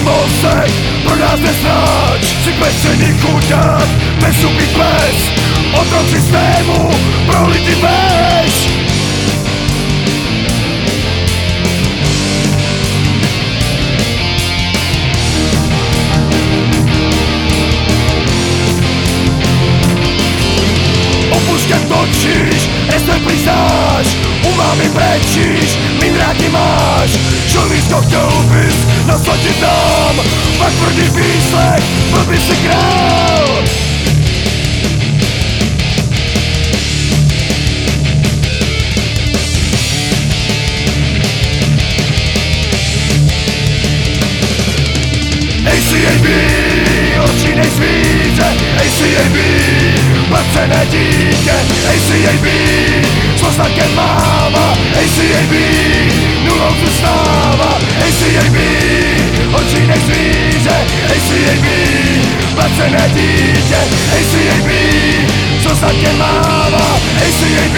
mozek pro nás nesnáč. Si pečený chudák, bez zuby pes. Otrok systému, pro lidi veš Opušťať točíš, restem priznáš U mámy máš Що убив насоті там Ваш брудний пішли, пробивши кров ACAB, очі не світять ACAB, бо це не дітя ACAB s znakem máma ACAB, nulou zůstává ACAB, oči nejsvíře ACAB, placené dítě ACAB, s znakem máma ACAB,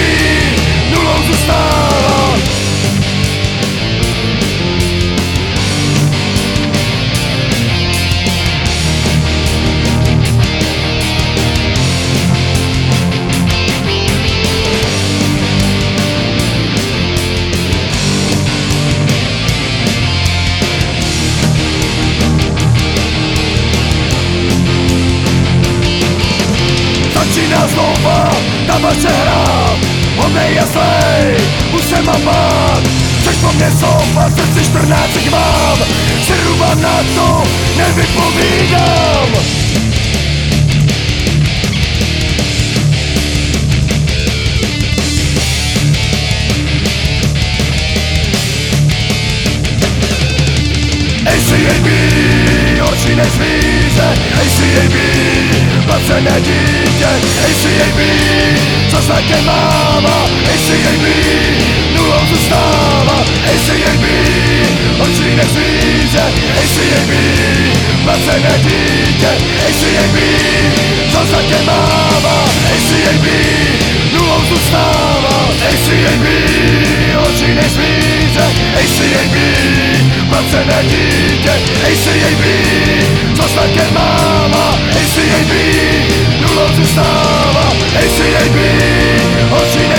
Ta vaše hra Hodnej jaslej, už se mám bát. Chceš po mně zoufat, srdci 14 mám? Seru na to, nevypovídám. ACAB, oči nezvíře ACAB, placené dítě ACAB Za znakiem mama ACAB Nulą zostawa ACAB Odcinek zbliżę ACAB Pracę na dzikie ACAB Za znakiem mama ACAB Nulą zostawa ACAB Odcinek zbliżę ACAB Pracę na dzikie ACAB Za znakiem mama ACAB star et si les billes